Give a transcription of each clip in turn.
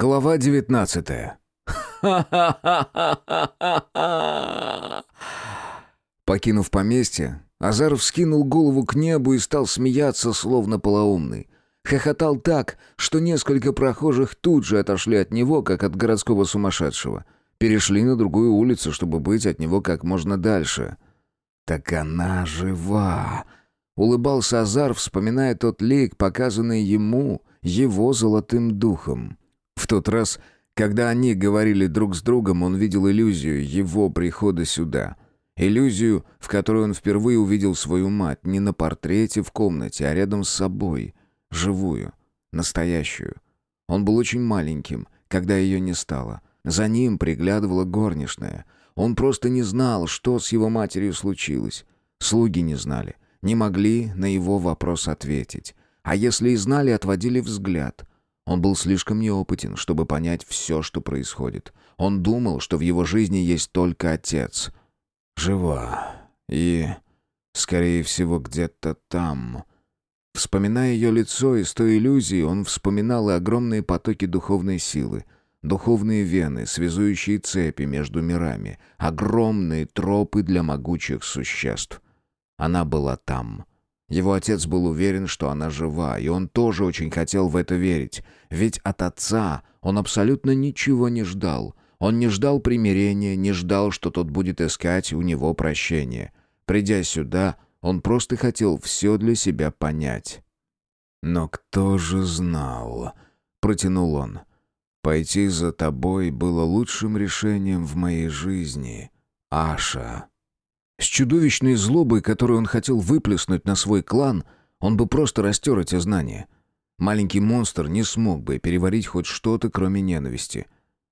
Глава девятнадцатая. Покинув поместье, Азаров скинул голову к небу и стал смеяться, словно полоумный. Хохотал так, что несколько прохожих тут же отошли от него, как от городского сумасшедшего. Перешли на другую улицу, чтобы быть от него как можно дальше. «Так она жива!» — улыбался Азар, вспоминая тот лик, показанный ему, его золотым духом. Тот раз, когда они говорили друг с другом, он видел иллюзию его прихода сюда. Иллюзию, в которой он впервые увидел свою мать не на портрете в комнате, а рядом с собой, живую, настоящую. Он был очень маленьким, когда ее не стало. За ним приглядывала горничная. Он просто не знал, что с его матерью случилось. Слуги не знали, не могли на его вопрос ответить. А если и знали, отводили взгляд. Он был слишком неопытен, чтобы понять все, что происходит. Он думал, что в его жизни есть только отец. Жива. И, скорее всего, где-то там. Вспоминая ее лицо из той иллюзии, он вспоминал и огромные потоки духовной силы, духовные вены, связующие цепи между мирами, огромные тропы для могучих существ. Она была там — его отец был уверен, что она жива, и он тоже очень хотел в это верить. Ведь от отца он абсолютно ничего не ждал. Он не ждал примирения, не ждал, что тот будет искать у него прощения. Придя сюда, он просто хотел все для себя понять. «Но кто же знал?» — протянул он. «Пойти за тобой было лучшим решением в моей жизни, Аша». С чудовищной злобой, которую он хотел выплеснуть на свой клан, он бы просто растер эти знания. Маленький монстр не смог бы переварить хоть что-то, кроме ненависти.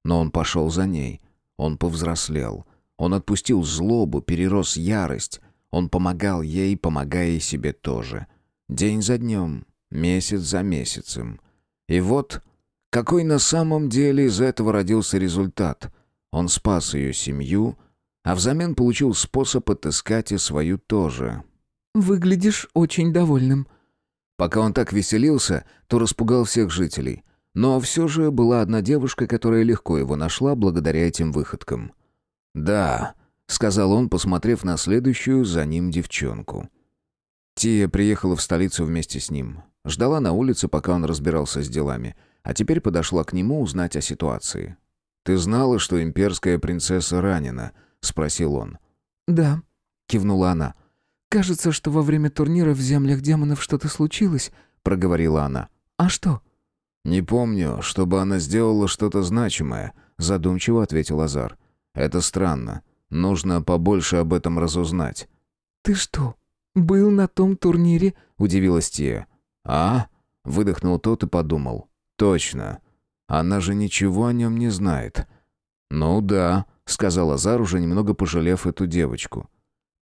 Но он пошел за ней. Он повзрослел. Он отпустил злобу, перерос ярость. Он помогал ей, помогая и себе тоже. День за днем, месяц за месяцем. И вот, какой на самом деле из этого родился результат. Он спас ее семью, а взамен получил способ отыскать и свою тоже. «Выглядишь очень довольным». Пока он так веселился, то распугал всех жителей. Но все же была одна девушка, которая легко его нашла благодаря этим выходкам. «Да», — сказал он, посмотрев на следующую за ним девчонку. Тия приехала в столицу вместе с ним. Ждала на улице, пока он разбирался с делами, а теперь подошла к нему узнать о ситуации. «Ты знала, что имперская принцесса ранена?» Спросил он. «Да», — кивнула она. «Кажется, что во время турнира в землях демонов что-то случилось», — проговорила она. «А что?» «Не помню, чтобы она сделала что-то значимое», — задумчиво ответил Азар. «Это странно. Нужно побольше об этом разузнать». «Ты что, был на том турнире?» — удивилась Тия. «А?» — выдохнул тот и подумал. «Точно. Она же ничего о нем не знает». «Ну да», — сказал Азар, уже немного пожалев эту девочку.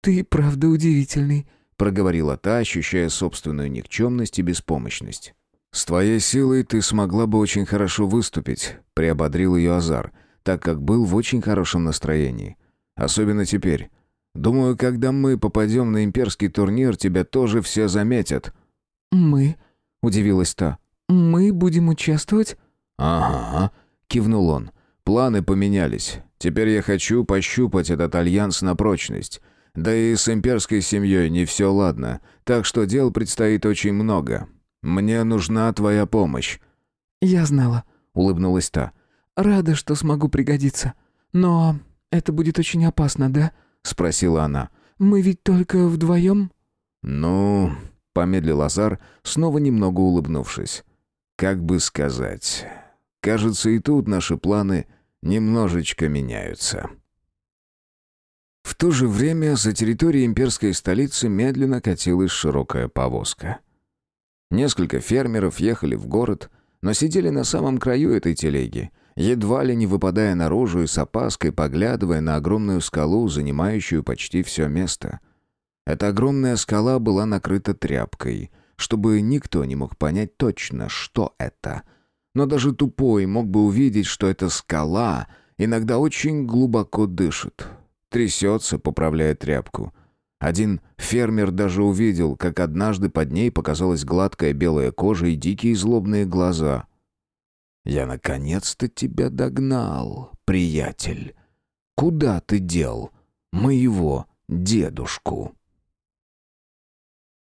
«Ты правда удивительный», — проговорила та, ощущая собственную никчемность и беспомощность. «С твоей силой ты смогла бы очень хорошо выступить», — приободрил ее Азар, так как был в очень хорошем настроении. «Особенно теперь. Думаю, когда мы попадем на имперский турнир, тебя тоже все заметят». «Мы?» — удивилась та. «Мы будем участвовать?» «Ага», — кивнул он. «Планы поменялись. Теперь я хочу пощупать этот альянс на прочность. Да и с имперской семьей не все ладно, так что дел предстоит очень много. Мне нужна твоя помощь». «Я знала», — улыбнулась та. «Рада, что смогу пригодиться. Но это будет очень опасно, да?» — спросила она. «Мы ведь только вдвоем?» «Ну...» — помедлил Азар, снова немного улыбнувшись. «Как бы сказать...» Кажется, и тут наши планы немножечко меняются. В то же время за территорией имперской столицы медленно катилась широкая повозка. Несколько фермеров ехали в город, но сидели на самом краю этой телеги, едва ли не выпадая наружу и с опаской поглядывая на огромную скалу, занимающую почти все место. Эта огромная скала была накрыта тряпкой, чтобы никто не мог понять точно, что это — но даже тупой мог бы увидеть, что эта скала иногда очень глубоко дышит. Трясется, поправляя тряпку. Один фермер даже увидел, как однажды под ней показалась гладкая белая кожа и дикие злобные глаза. Я наконец-то тебя догнал, приятель. Куда ты дел моего дедушку?»